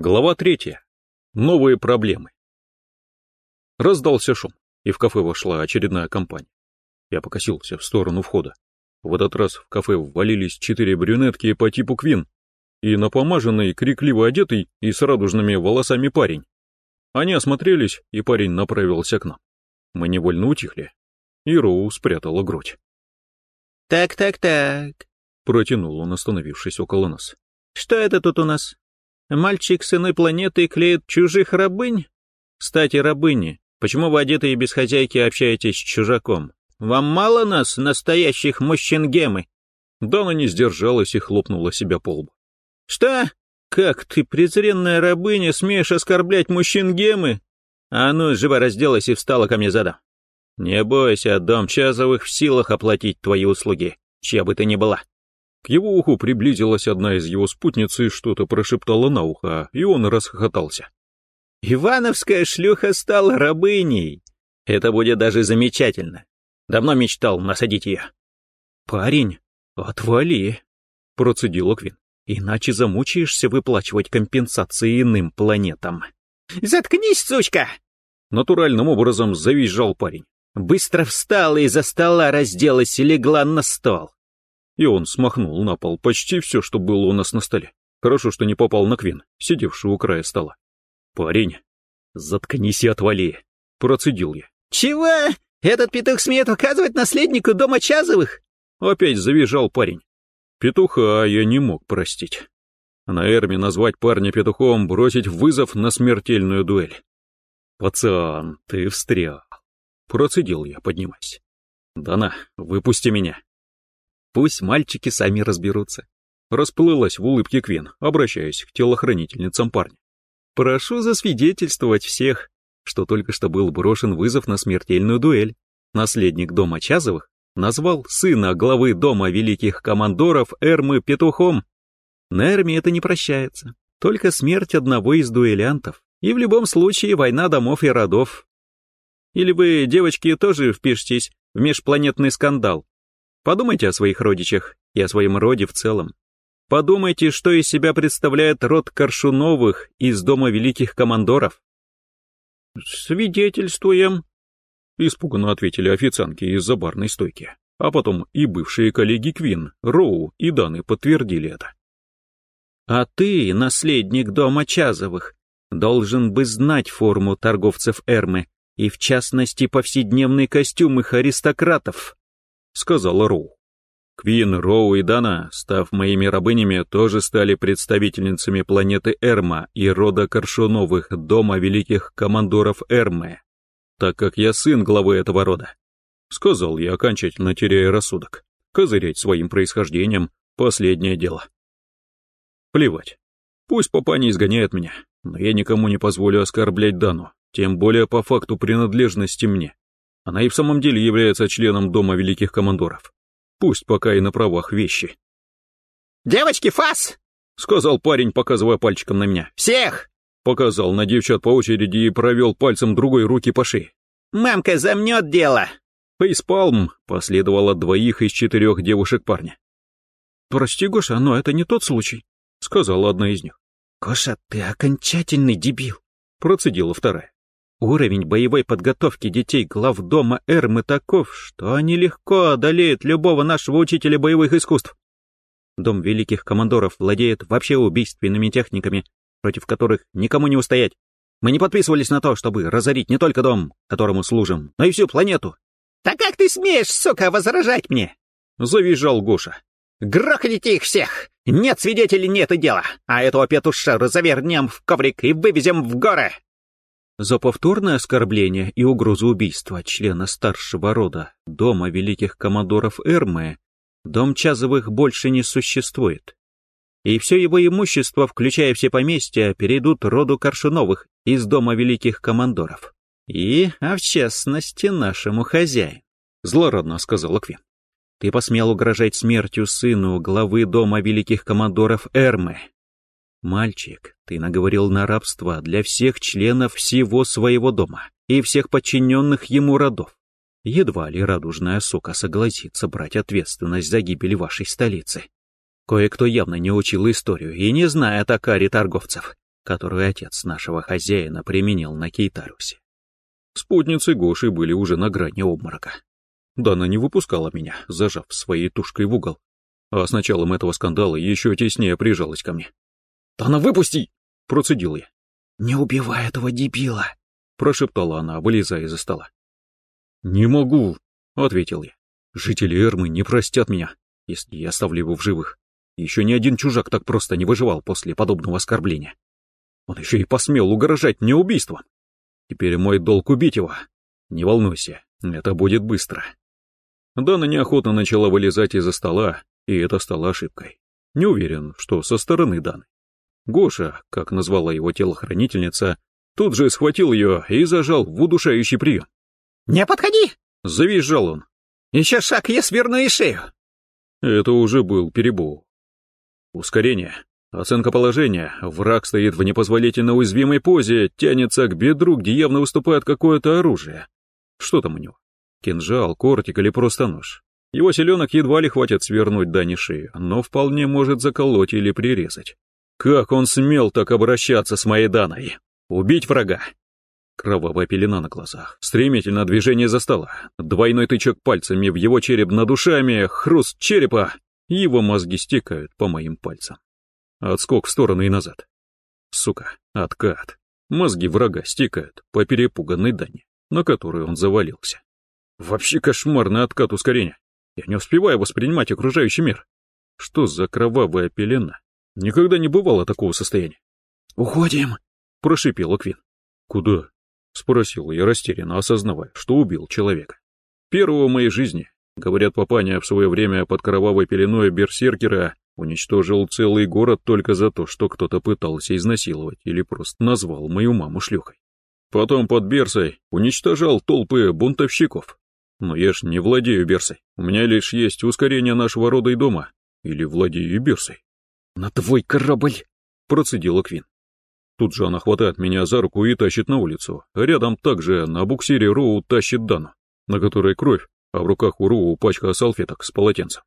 Глава третья. Новые проблемы. Раздался шум, и в кафе вошла очередная компания. Я покосился в сторону входа. В этот раз в кафе ввалились четыре брюнетки по типу Квин и напомаженный, крикливо одетый и с радужными волосами парень. Они осмотрелись, и парень направился к нам. Мы невольно утихли, и Роу спрятала грудь. «Так-так-так», — протянул он, остановившись около нас. «Что это тут у нас? Мальчик с иной планеты клеит чужих рабынь? Кстати, рабыни, почему вы одетые без хозяйки общаетесь с чужаком? Вам мало нас, настоящих мужчин гемы?» Дана не сдержалась и хлопнула себя по лбу. «Что? Как ты, презренная рабыня, смеешь оскорблять мужчин гемы? А ну, живо разделась и встала ко мне задом. Не бойся, дом Чазовых в силах оплатить твои услуги, чья бы ты ни была. К его уху приблизилась одна из его спутниц и что-то прошептала на ухо, и он расхохотался. «Ивановская шлюха стала рабыней. Это будет даже замечательно. Давно мечтал насадить ее». «Парень, отвали», — процедила Квин. «Иначе замучаешься выплачивать компенсации иным планетам». «Заткнись, сучка!» Натуральным образом завизжал парень. «Быстро встала из-за стола, разделась и легла на стол и он смахнул на пол почти все, что было у нас на столе. Хорошо, что не попал на Квин, сидевшую у края стола. «Парень, заткнись и отвали!» — процедил я. «Чего? Этот петух смеет указывать наследнику дома Чазовых?» Опять завизжал парень. Петуха я не мог простить. На Эрме назвать парня петухом, бросить вызов на смертельную дуэль. «Пацан, ты встрял!» — процедил я, поднимаясь. «Дана, выпусти меня!» Пусть мальчики сами разберутся. Расплылась в улыбке Квин, обращаясь к телохранительницам парня. Прошу засвидетельствовать всех, что только что был брошен вызов на смертельную дуэль. Наследник дома Чазовых назвал сына главы дома великих командоров Эрмы петухом. На Эрме это не прощается, только смерть одного из дуэлянтов. И в любом случае война домов и родов. Или вы, девочки, тоже впишетесь в межпланетный скандал, Подумайте о своих родичах и о своем роде в целом. Подумайте, что из себя представляет род Коршуновых из Дома Великих Командоров. «Свидетельствуем», — испуганно ответили официантки из-за барной стойки. А потом и бывшие коллеги Квин, Роу и Даны подтвердили это. «А ты, наследник Дома Чазовых, должен бы знать форму торговцев Эрмы и, в частности, повседневный костюм их аристократов», сказала Роу. Квин, Роу и Дана, став моими рабынями, тоже стали представительницами планеты Эрма и рода Коршуновых, дома великих командоров Эрмы, так как я сын главы этого рода. Сказал я, окончательно теряя рассудок. Козырять своим происхождением — последнее дело. Плевать. Пусть папа не изгоняет меня, но я никому не позволю оскорблять Дану, тем более по факту принадлежности мне. Она и в самом деле является членом Дома Великих Командоров. Пусть пока и на правах вещи. «Девочки, фас!» — сказал парень, показывая пальчиком на меня. «Всех!» — показал на девчат по очереди и провел пальцем другой руки по шее. «Мамка замнет дело!» Фейспалм последовало двоих из четырех девушек парня. «Прости, Гоша, но это не тот случай», — сказала одна из них. «Гоша, ты окончательный дебил», — процедила вторая. Уровень боевой подготовки детей глав дома Эрмы таков, что они легко одолеют любого нашего учителя боевых искусств. Дом великих командоров владеет вообще убийственными техниками, против которых никому не устоять. Мы не подписывались на то, чтобы разорить не только дом, которому служим, но и всю планету. «Так как ты смеешь, сука, возражать мне?» — завизжал Гоша. «Грохните их всех! Нет свидетелей, нет и дела, а этого петуша разовернем в коврик и вывезем в горы!» За повторное оскорбление и угрозу убийства члена старшего рода Дома Великих Комодоров Эрмы Дом Чазовых больше не существует. И все его имущество, включая все поместья, перейдут роду Коршуновых из Дома Великих Командоров. И, а в частности, нашему хозяину. Злорадно сказала Квин. Ты посмел угрожать смертью сыну главы Дома Великих Командоров Эрмы, «Мальчик, ты наговорил на рабство для всех членов всего своего дома и всех подчиненных ему родов. Едва ли радужная сука согласится брать ответственность за гибель вашей столицы. Кое-кто явно не учил историю и не знает о каре торговцев, которую отец нашего хозяина применил на Кейтарусе. Спутницы Гоши были уже на грани обморока. Дана не выпускала меня, зажав своей тушкой в угол, а с началом этого скандала еще теснее прижалась ко мне. «Дана, выпусти!» — процедил я. «Не убивай этого дебила!» — прошептала она, вылезая из-за стола. «Не могу!» — ответил я. «Жители Эрмы не простят меня, если я оставлю его в живых. Еще ни один чужак так просто не выживал после подобного оскорбления. Он еще и посмел угрожать мне убийством. Теперь мой долг убить его. Не волнуйся, это будет быстро». Дана неохотно начала вылезать из-за стола, и это стало ошибкой. Не уверен, что со стороны Даны. Гоша, как назвала его телохранительница, тут же схватил ее и зажал в удушающий прием. «Не подходи!» — завизжал он. «Еще шаг, я сверну и шею!» Это уже был перебор. Ускорение. Оценка положения. Враг стоит в непозволительно уязвимой позе, тянется к бедру, где явно выступает какое-то оружие. Что там у него? Кинжал, кортик или просто нож? Его селенок едва ли хватит свернуть Дани шею, но вполне может заколоть или прирезать. Как он смел так обращаться с моей Даной? Убить врага? Кровавая пелена на глазах, стремительное движение за стола, двойной тычок пальцами в его череп над ушами, хруст черепа, его мозги стекают по моим пальцам. Отскок в сторону и назад. Сука, откат. Мозги врага стекают по перепуганной Дане, на которую он завалился. Вообще кошмарный откат ускорения. Я не успеваю воспринимать окружающий мир. Что за кровавая пелена? Никогда не бывало такого состояния. «Уходим!» — прошипел Квин. «Куда?» — спросил я растерянно, осознавая, что убил человека. Первого в моей жизни. Говорят, папаня в свое время под кровавой пеленой берсеркера уничтожил целый город только за то, что кто-то пытался изнасиловать или просто назвал мою маму шлюхой. Потом под Берсой уничтожал толпы бунтовщиков, но я ж не владею Берсой. У меня лишь есть ускорение нашего рода и дома. Или владею Берсой. «На твой корабль!» — процедила Квин. Тут же она хватает меня за руку и тащит на улицу. Рядом также на буксире Роу тащит Дану, на которой кровь, а в руках у Роу пачка салфеток с полотенцем.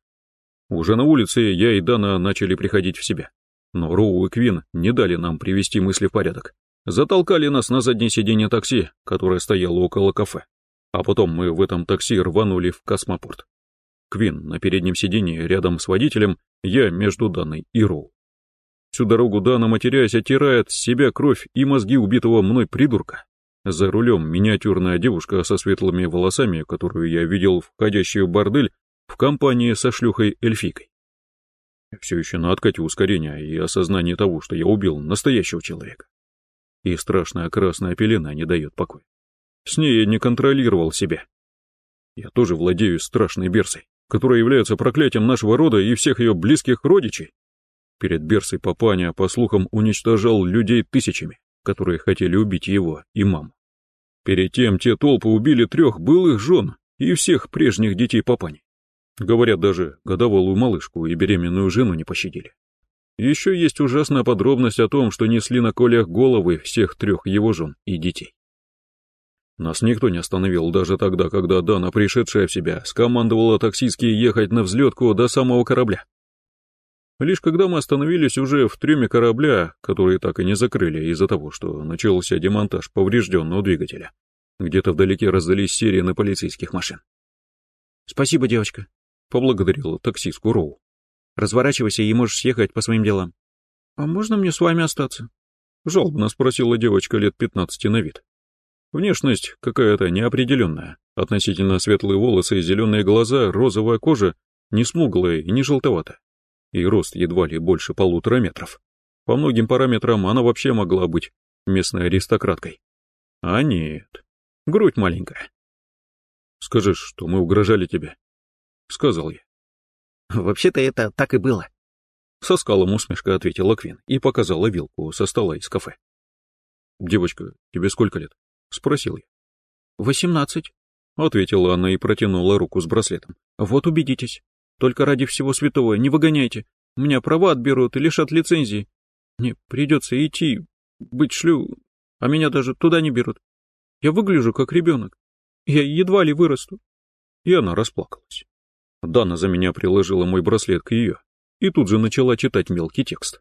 Уже на улице я и Дана начали приходить в себя. Но Роу и Квин не дали нам привести мысли в порядок. Затолкали нас на заднее сиденье такси, которое стояло около кафе. А потом мы в этом такси рванули в космопорт. Квин на переднем сиденье рядом с водителем, я между Даной и Роу. Всю дорогу Дана, матерясь, оттирает с себя кровь и мозги убитого мной придурка. За рулем миниатюрная девушка со светлыми волосами, которую я видел входящую в бордель в компании со шлюхой-эльфийкой. Все еще на откате ускорения и осознание того, что я убил настоящего человека. И страшная красная пелена не дает покоя. С ней я не контролировал себя. Я тоже владею страшной берсой, которая является проклятием нашего рода и всех ее близких родичей. Перед берсой папаня, по слухам, уничтожал людей тысячами, которые хотели убить его и маму. Перед тем те толпы убили трех былых жен и всех прежних детей папани. Говорят, даже годовалую малышку и беременную жену не пощадили. Еще есть ужасная подробность о том, что несли на колях головы всех трех его жен и детей. Нас никто не остановил даже тогда, когда Дана, пришедшая в себя, скомандовала таксистке ехать на взлетку до самого корабля. Лишь когда мы остановились уже в трюме корабля, который так и не закрыли из-за того, что начался демонтаж поврежденного двигателя, где-то вдалеке раздались сирены полицейских машин. «Спасибо, девочка», — поблагодарила таксистку Роу. «Разворачивайся и можешь съехать по своим делам». «А можно мне с вами остаться?» — жалобно спросила девочка лет пятнадцати на вид. Внешность какая-то неопределенная. Относительно светлые волосы, зеленые глаза, розовая кожа, не смуглая и не желтоватая. И рост едва ли больше полутора метров. По многим параметрам она вообще могла быть местной аристократкой. А нет, грудь маленькая. «Скажешь, что мы угрожали тебе», — сказал я. «Вообще-то это так и было», — со скалом усмешка ответила Квин и показала вилку со стола из кафе. «Девочка, тебе сколько лет?» — спросил я. «Восемнадцать», — ответила она и протянула руку с браслетом. «Вот убедитесь. Только ради всего святого не выгоняйте. У меня права отберут и лишат лицензии. Мне придется идти, быть шлю, а меня даже туда не берут. Я выгляжу как ребенок. Я едва ли вырасту». И она расплакалась. Дана за меня приложила мой браслет к ее и тут же начала читать мелкий текст.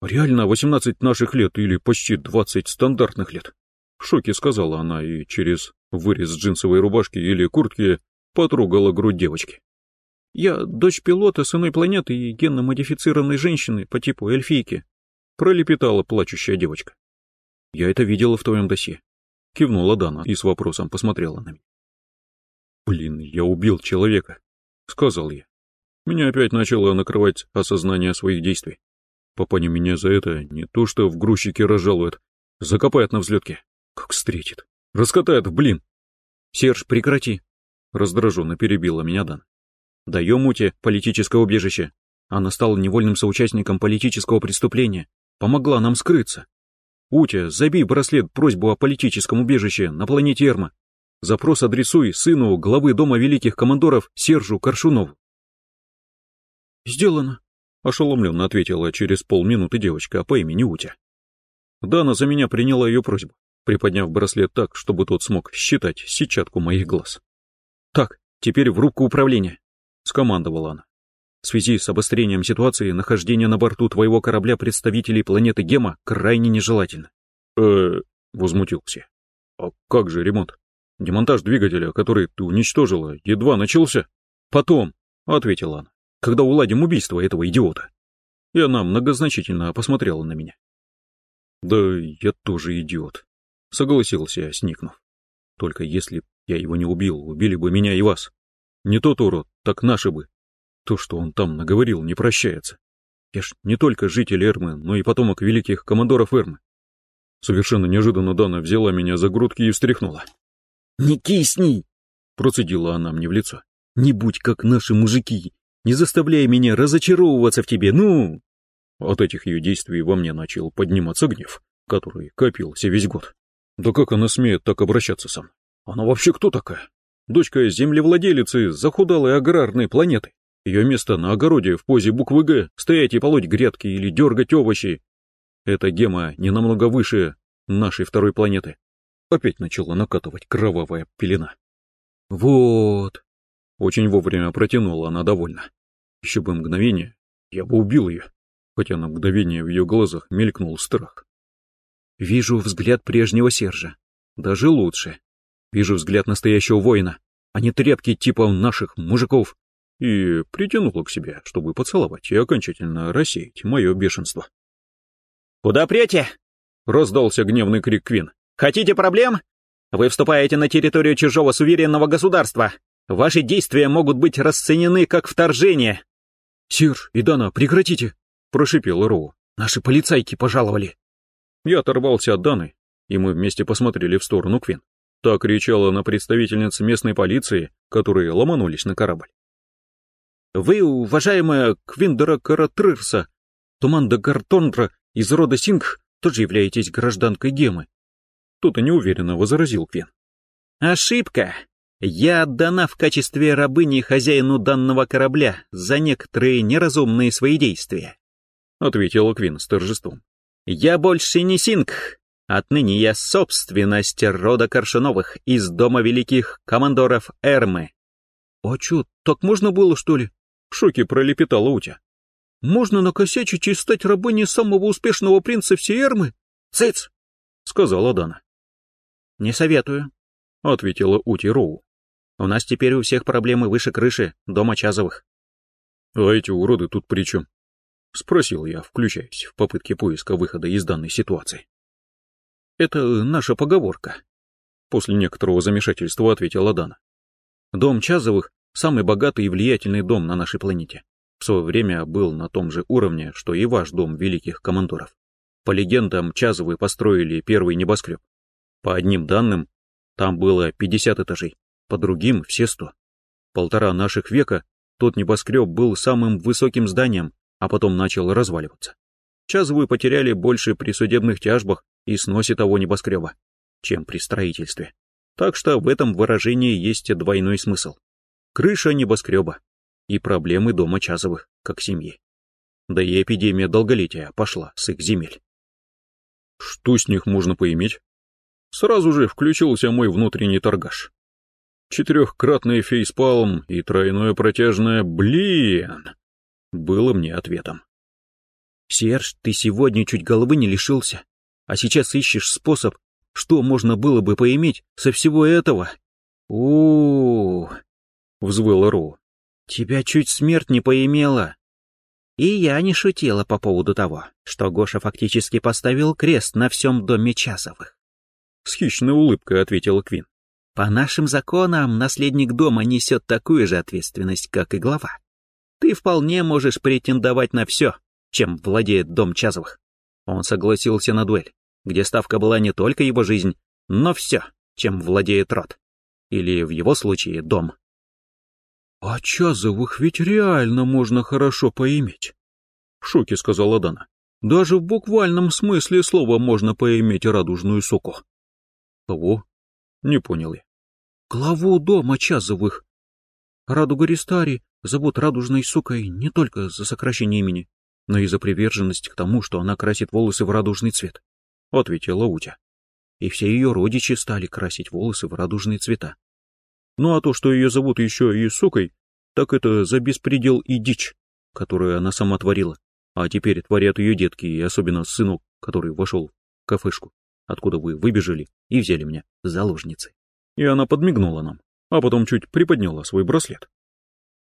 Реально 18 наших лет или почти 20 стандартных лет. В шоке сказала она и через вырез джинсовой рубашки или куртки потрогала грудь девочки. Я дочь пилота с иной планеты и генно-модифицированной женщины по типу эльфийки, пролепетала плачущая девочка. Я это видела в твоем досье. Кивнула Дана и с вопросом посмотрела на меня. Блин, я убил человека, сказал я. Меня опять начало накрывать осознание своих действий. Папаня меня за это не то что в грузчике разжалует, закопает на взлетке, как встретит, раскатает в блин. Серж, прекрати, раздраженно перебила меня Дан. Даем Муте политическое убежище. Она стала невольным соучастником политического преступления, помогла нам скрыться. Утя, забей браслет просьбу о политическом убежище на планете Эрма. Запрос адресуй сыну главы Дома Великих Командоров Сержу Коршунову. «Сделано», — ошеломленно ответила через полминуты девочка по имени Утя. Дана за меня приняла ее просьбу, приподняв браслет так, чтобы тот смог считать сетчатку моих глаз. «Так, теперь в рубку управления», — скомандовала она. В связи с обострением ситуации, нахождение на борту твоего корабля представителей планеты Гема крайне нежелательно. э возмутился. А как же ремонт? Демонтаж двигателя, который ты уничтожила, едва начался? Потом, ответила она, когда уладим убийство этого идиота. И она многозначительно посмотрела на меня. Да я тоже идиот, согласился я, сникнув. Только если я его не убил, убили бы меня и вас. Не тот урод, так наши бы. То, что он там наговорил, не прощается. Я ж не только житель Эрмы, но и потомок великих командоров Эрмы. Совершенно неожиданно Дана взяла меня за грудки и встряхнула. «Не кисни!» — процедила она мне в лицо. «Не будь как наши мужики! Не заставляй меня разочаровываться в тебе, ну!» От этих ее действий во мне начал подниматься гнев, который копился весь год. Да как она смеет так обращаться со мной? Она вообще кто такая? Дочка землевладелицы захудалой аграрной планеты. Ее место на огороде в позе буквы «Г», стоять и полоть грядки или дергать овощи. Эта гема не намного выше нашей второй планеты. Опять начала накатывать кровавая пелена. Вот. Очень вовремя протянула она довольно. Еще бы мгновение, я бы убил ее, хотя на мгновение в ее глазах мелькнул страх. Вижу взгляд прежнего Сержа. Даже лучше. Вижу взгляд настоящего воина, а не тряпки типа наших мужиков, и притянула к себе, чтобы поцеловать и окончательно рассеять мое бешенство. «Куда прете?» — раздался гневный крик Квин. «Хотите проблем? Вы вступаете на территорию чужого суверенного государства. Ваши действия могут быть расценены как вторжение». «Сир и Дана, прекратите!» — прошипел Роу. «Наши полицайки пожаловали». Я оторвался от Даны, и мы вместе посмотрели в сторону Квин. Так кричала на представительниц местной полиции, которые ломанулись на корабль. Вы, уважаемая Квиндера Каратрырса, Туманда Гартондра из рода Сингх, тоже являетесь гражданкой Гемы. Тут и неуверенно возразил Квин. Ошибка. Я отдана в качестве рабыни хозяину данного корабля за некоторые неразумные свои действия. Ответила Квин с торжеством. Я больше не Сингх. Отныне я собственность рода Коршуновых из Дома Великих Командоров Эрмы. А чё, так можно было, что ли? В шоке пролепетала Утя. «Можно накосячить и стать рабыней самого успешного принца всей Эрмы?» «Цыц!» — сказала Дана. «Не советую», — ответила Ути Роу. «У нас теперь у всех проблемы выше крыши дома Чазовых». «А эти уроды тут при чем?» — спросил я, включаясь в попытке поиска выхода из данной ситуации. «Это наша поговорка», — после некоторого замешательства ответила Дана. «Дом Чазовых Самый богатый и влиятельный дом на нашей планете. В свое время был на том же уровне, что и ваш дом великих командоров. По легендам, Чазовы построили первый небоскреб. По одним данным, там было 50 этажей, по другим — все 100. Полтора наших века тот небоскреб был самым высоким зданием, а потом начал разваливаться. Чазовы потеряли больше при судебных тяжбах и сносе того небоскреба, чем при строительстве. Так что в этом выражении есть двойной смысл крыша небоскреба и проблемы дома Чазовых, как семьи. Да и эпидемия долголетия пошла с их земель. Что с них можно поиметь? Сразу же включился мой внутренний торгаш. Четырехкратный фейспалм и тройное протяжное «блин» было мне ответом. Серж, ты сегодня чуть головы не лишился, а сейчас ищешь способ, что можно было бы поиметь со всего этого. у, -у, -у взвыла Ру. Тебя чуть смерть не поимела. И я не шутила по поводу того, что Гоша фактически поставил крест на всем доме Часовых. С хищной улыбкой ответила Квин. По нашим законам наследник дома несет такую же ответственность, как и глава. Ты вполне можешь претендовать на все, чем владеет дом Чазовых. Он согласился на дуэль, где ставка была не только его жизнь, но все, чем владеет род. Или в его случае дом. «А Чазовых ведь реально можно хорошо поиметь», — в шоке сказала Дана. «Даже в буквальном смысле слова можно поиметь радужную суку». «Кого?» — не понял я. «Главу дома Чазовых. Радуга Ристари зовут радужной сукой не только за сокращение имени, но и за приверженность к тому, что она красит волосы в радужный цвет», — ответила Утя. И все ее родичи стали красить волосы в радужные цвета. Ну а то, что ее зовут еще и сукой, так это за беспредел и дичь, которую она сама творила. А теперь творят ее детки, и особенно сынок, который вошел в кафешку, откуда вы выбежали и взяли меня заложницей. И она подмигнула нам, а потом чуть приподняла свой браслет.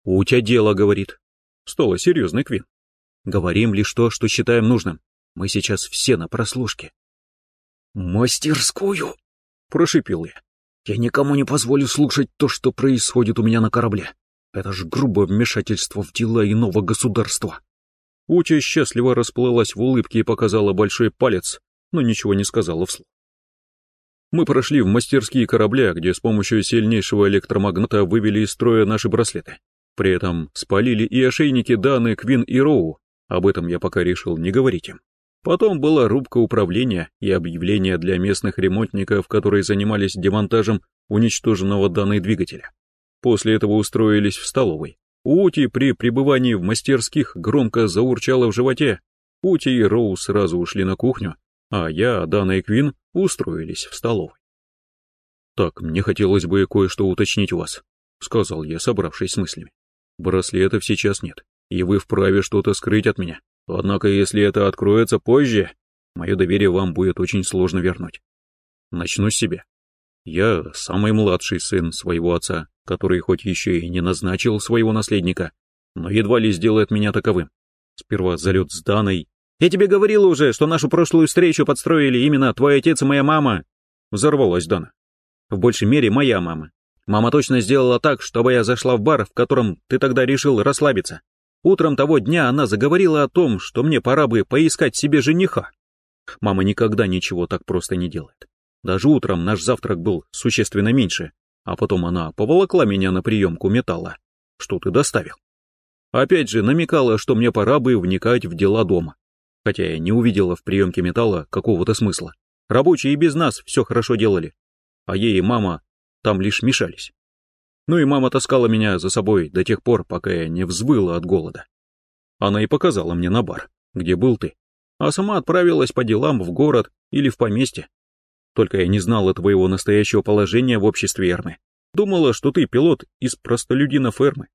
«Утя дело, — говорит», — стала серьезный Квин. «Говорим лишь то, что считаем нужным. Мы сейчас все на прослушке». «Мастерскую!» — прошипел я. «Я никому не позволю слушать то, что происходит у меня на корабле. Это ж грубое вмешательство в дела иного государства». Утя счастливо расплылась в улыбке и показала большой палец, но ничего не сказала вслух. Мы прошли в мастерские корабля, где с помощью сильнейшего электромагната вывели из строя наши браслеты. При этом спалили и ошейники Даны, Квин и Роу. Об этом я пока решил не говорить им. Потом была рубка управления и объявление для местных ремонтников, которые занимались демонтажем уничтоженного данной двигателя. После этого устроились в столовой. Ути при пребывании в мастерских громко заурчала в животе. Ути и Роу сразу ушли на кухню, а я, Дана и Квин устроились в столовой. «Так, мне хотелось бы кое-что уточнить у вас», — сказал я, собравшись с мыслями. Браслетов сейчас нет, и вы вправе что-то скрыть от меня. Однако, если это откроется позже, мое доверие вам будет очень сложно вернуть. Начну с себя. Я самый младший сын своего отца, который хоть еще и не назначил своего наследника, но едва ли сделает меня таковым. Сперва залет с Даной. «Я тебе говорил уже, что нашу прошлую встречу подстроили именно твой отец и моя мама!» Взорвалась Дана. В большей мере моя мама. Мама точно сделала так, чтобы я зашла в бар, в котором ты тогда решил расслабиться. Утром того дня она заговорила о том, что мне пора бы поискать себе жениха. Мама никогда ничего так просто не делает. Даже утром наш завтрак был существенно меньше, а потом она поволокла меня на приемку металла. Что ты доставил? Опять же намекала, что мне пора бы вникать в дела дома. Хотя я не увидела в приемке металла какого-то смысла. Рабочие и без нас все хорошо делали. А ей мама там лишь мешались. Ну и мама таскала меня за собой до тех пор, пока я не взвыла от голода. Она и показала мне на бар, где был ты, а сама отправилась по делам в город или в поместье. Только я не знала твоего настоящего положения в обществе Эрмы. Думала, что ты пилот из простолюдина фермы.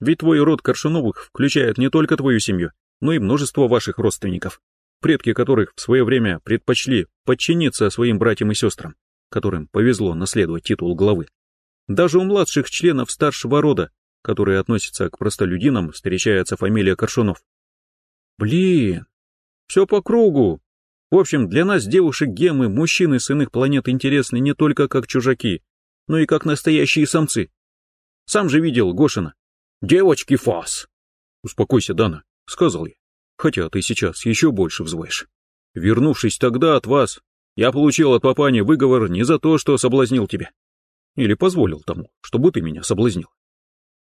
Ведь твой род Коршуновых включает не только твою семью, но и множество ваших родственников, предки которых в свое время предпочли подчиниться своим братьям и сестрам которым повезло наследовать титул главы. Даже у младших членов старшего рода, которые относятся к простолюдинам, встречается фамилия Коршунов. Блин, все по кругу. В общем, для нас, девушек Гемы, мужчины с иных планет интересны не только как чужаки, но и как настоящие самцы. Сам же видел Гошина. Девочки фас. Успокойся, Дана, сказал я. Хотя ты сейчас еще больше взвоишь. Вернувшись тогда от вас, я получил от папани выговор не за то, что соблазнил тебя. Или позволил тому, чтобы ты меня соблазнил.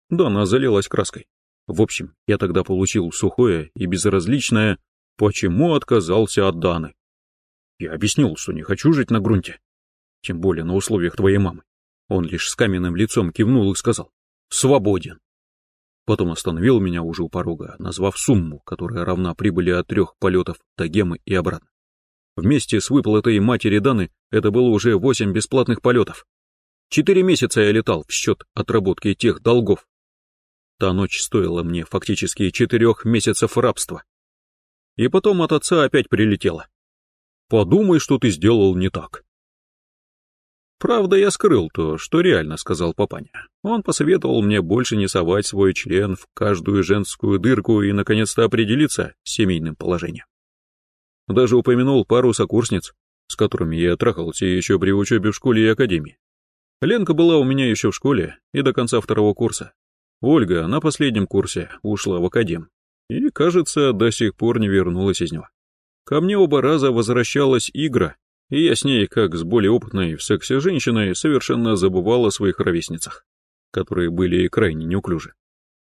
Да, она залилась краской. В общем, я тогда получил сухое и безразличное «почему отказался от Даны». Я объяснил, что не хочу жить на грунте, тем более на условиях твоей мамы. Он лишь с каменным лицом кивнул и сказал «свободен». Потом остановил меня уже у порога, назвав сумму, которая равна прибыли от трех полетов до Гемы и обратно. Вместе с выплатой матери Даны это было уже восемь бесплатных полетов. Четыре месяца я летал в счет отработки тех долгов. Та ночь стоила мне фактически четырех месяцев рабства. и потом от отца опять прилетело. Подумай, что ты сделал не так. Правда, я скрыл то, что реально сказал папаня. Он посоветовал мне больше не совать свой член в каждую женскую дырку и, наконец-то, определиться с семейным положением. Даже упомянул пару сокурсниц, с которыми я трахался еще при учебе в школе и академии. Ленка была у меня еще в школе и до конца второго курса. Ольга на последнем курсе ушла в академ и, кажется, до сих пор не вернулась из него. Ко мне оба раза возвращалась Игра, и я с ней, как с более опытной в сексе женщиной, совершенно забывал о своих ровесницах, которые были крайне неуклюжи.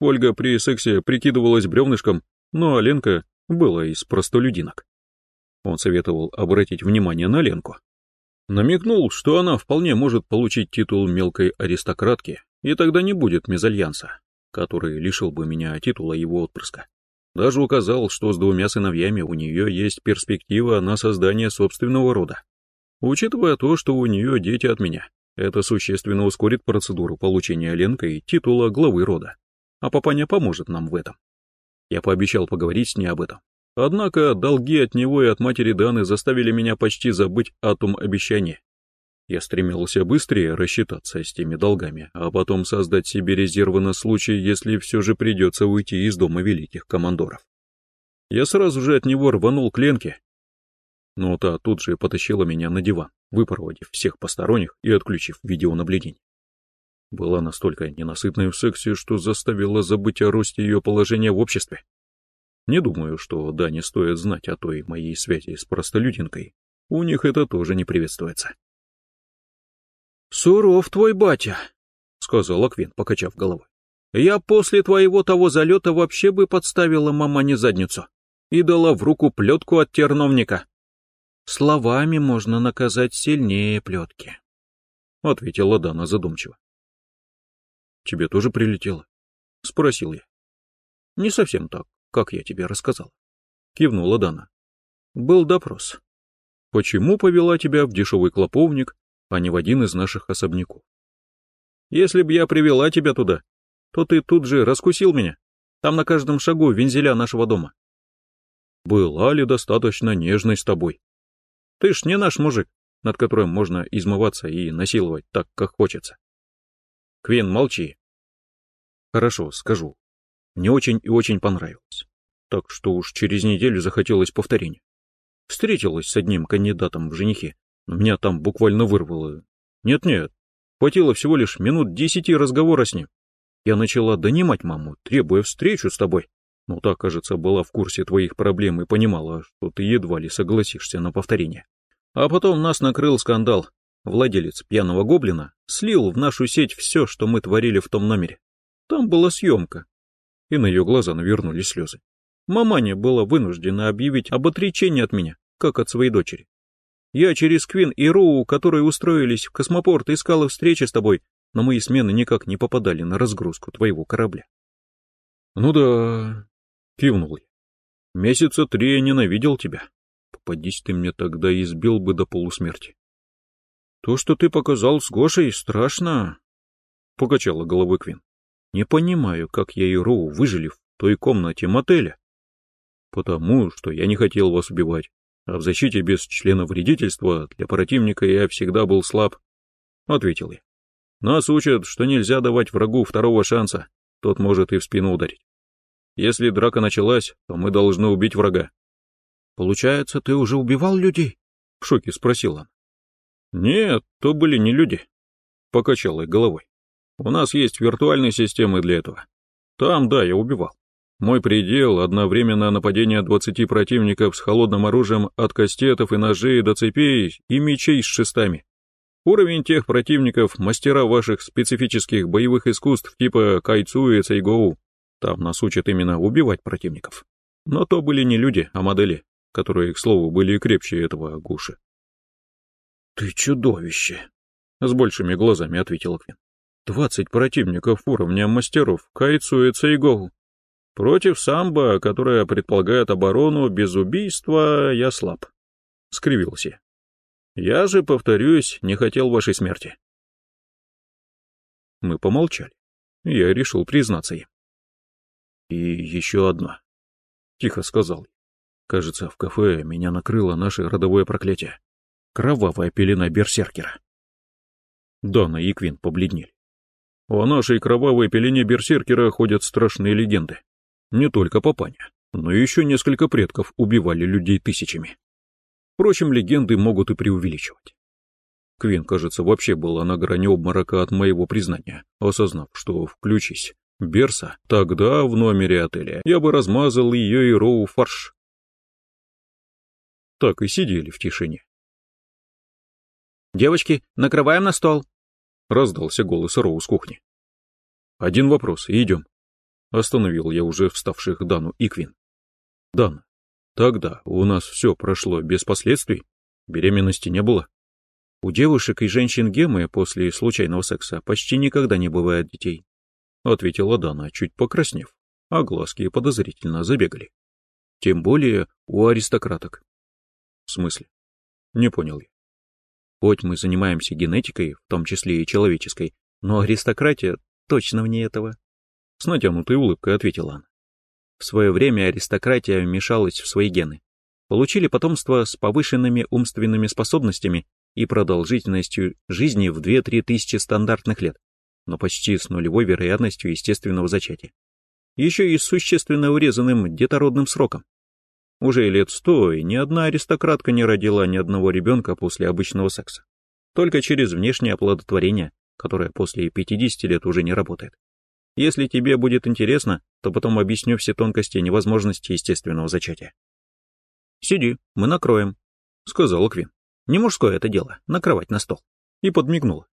Ольга при сексе прикидывалась бревнышком, но Ленка была из простолюдинок. Он советовал обратить внимание на Ленку. Намекнул, что она вполне может получить титул мелкой аристократки, и тогда не будет мезальянса, который лишил бы меня титула его отпрыска. Даже указал, что с двумя сыновьями у нее есть перспектива на создание собственного рода. Учитывая то, что у нее дети от меня, это существенно ускорит процедуру получения Ленкой титула главы рода. А папаня поможет нам в этом. Я пообещал поговорить с ней об этом. Однако долги от него и от матери Даны заставили меня почти забыть о том обещании. Я стремился быстрее рассчитаться с теми долгами, а потом создать себе резервы на случай, если все же придется уйти из дома великих командоров. Я сразу же от него рванул к Ленке, но та тут же потащила меня на диван, выпроводив всех посторонних и отключив видеонаблюдение. Была настолько ненасытной в сексе, что заставила забыть о росте ее положения в обществе. Не думаю, что да не стоит знать о той моей связи с простолюдинкой. У них это тоже не приветствуется. «Суров твой батя», — сказал Аквин, покачав головой. «Я после твоего того залета вообще бы подставила мамане задницу и дала в руку плетку от терновника. Словами можно наказать сильнее плетки», — ответила Дана задумчиво. «Тебе тоже прилетело?» — спросил я. «Не совсем так как я тебе рассказал. Кивнула Дана. Был допрос. Почему повела тебя в дешевый клоповник, а не в один из наших особняков? Если б я привела тебя туда, то ты тут же раскусил меня. Там на каждом шагу вензеля нашего дома. Была ли достаточно нежной с тобой? Ты ж не наш мужик, над которым можно измываться и насиловать так, как хочется. Квин, молчи. Хорошо, скажу. Мне очень и очень понравилось. Так что уж через неделю захотелось повторения. Встретилась с одним кандидатом в женихи, но меня там буквально вырвало. Нет-нет, хватило всего лишь минут десяти разговора с ним. Я начала донимать маму, требуя встречу с тобой. Но та, кажется, была в курсе твоих проблем и понимала, что ты едва ли согласишься на повторение. А потом нас накрыл скандал. Владелец пьяного гоблина слил в нашу сеть все, что мы творили в том номере. Там была съемка, и на ее глаза навернулись слезы. Маманя была вынуждена объявить об отречении от меня, как от своей дочери. Я через Квин и Роу, которые устроились в космопорт, искала встречи с тобой, но мои смены никак не попадали на разгрузку твоего корабля. Ну да, кивнул я. Месяца три я ненавидел тебя. Попадись ты мне тогда, избил бы до полусмерти. То, что ты показал с Гошей, страшно, покачала головой Квин. Не понимаю, как я и Роу выжили в той комнате мотеля. Потому что я не хотел вас убивать, а в защите без члена вредительства для противника я всегда был слаб, — ответил я. Нас учат, что нельзя давать врагу второго шанса, тот может и в спину ударить. Если драка началась, то мы должны убить врага. Получается, ты уже убивал людей? В шоке спросила. Нет, то были не люди, покачал я головой. У нас есть виртуальные системы для этого. Там, да, я убивал. Мой предел — одновременно нападение 20 противников с холодным оружием от кастетов и ножей до цепей и мечей с шестами. Уровень тех противников — мастера ваших специфических боевых искусств типа Кайцу и Цейгоу. Там нас учат именно убивать противников. Но то были не люди, а модели, которые, к слову, были крепче этого гуши. «Ты чудовище!» — с большими глазами ответил Квин. Двадцать противников уровня мастеров Кайцу и Цейгоу. Против самбо, которая предполагает оборону без убийства, я слаб. Скривился. Я же, повторюсь, не хотел вашей смерти. Мы помолчали. Я решил признаться им. И еще одно. Тихо сказал. Кажется, в кафе меня накрыло наше родовое проклятие. Кровавая пелена берсеркера. Дона и Квин побледнели. О нашей кровавой пелене берсеркера ходят страшные легенды. Не только папаня, но еще несколько предков убивали людей тысячами. Впрочем, легенды могут и преувеличивать. Квин, кажется, вообще была на грани обморока от моего признания, осознав, что включись Берса, тогда в номере отеля я бы размазал ее и Роу фарш. Так и сидели в тишине. «Девочки, накрываем на стол!» — раздался голос Роу с кухни. «Один вопрос, и идем». Остановил я уже вставших Дану и Квин. «Дана, тогда у нас все прошло без последствий? Беременности не было?» У девушек и женщин Гемы после случайного секса почти никогда не бывает детей, ответила Дана, чуть покраснев, а глазки подозрительно забегали. Тем более у аристократок. В смысле? Не понял я. Хоть мы занимаемся генетикой, в том числе и человеческой, но аристократия точно вне этого. С натянутой улыбкой ответила она. В свое время аристократия вмешалась в свои гены. Получили потомство с повышенными умственными способностями и продолжительностью жизни в 2-3 тысячи стандартных лет, но почти с нулевой вероятностью естественного зачатия. Еще и с существенно урезанным детородным сроком. Уже лет сто, и ни одна аристократка не родила ни одного ребенка после обычного секса. Только через внешнее оплодотворение, которое после 50 лет уже не работает. Если тебе будет интересно, то потом объясню все тонкости невозможности естественного зачатия. «Сиди, мы накроем», — сказал Квин. «Не мужское это дело, накрывать на стол». И подмигнула.